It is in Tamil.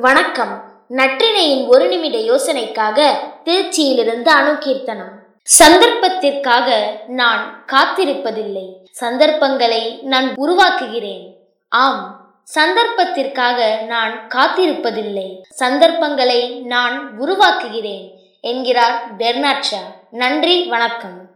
வணக்கம். நற்றினையின் ஒரு நிமிட யோசனைக்காக திருச்சியிலிருந்து அணுகீர்த்தனம். சந்தர்ப்பத்திற்காக நான் காத்திருப்பதில்லை. சந்தர்ப்பங்களை நான் உருவாக்குகிறேன். ஆம் சந்தர்ப்பத்திற்காக நான் காத்திருப்பதில்லை. சந்தர்ப்பங்களை நான் உருவாக்குகிறேன் என்கிறார் பெர்னாட்ஷா. நன்றி வணக்கம்.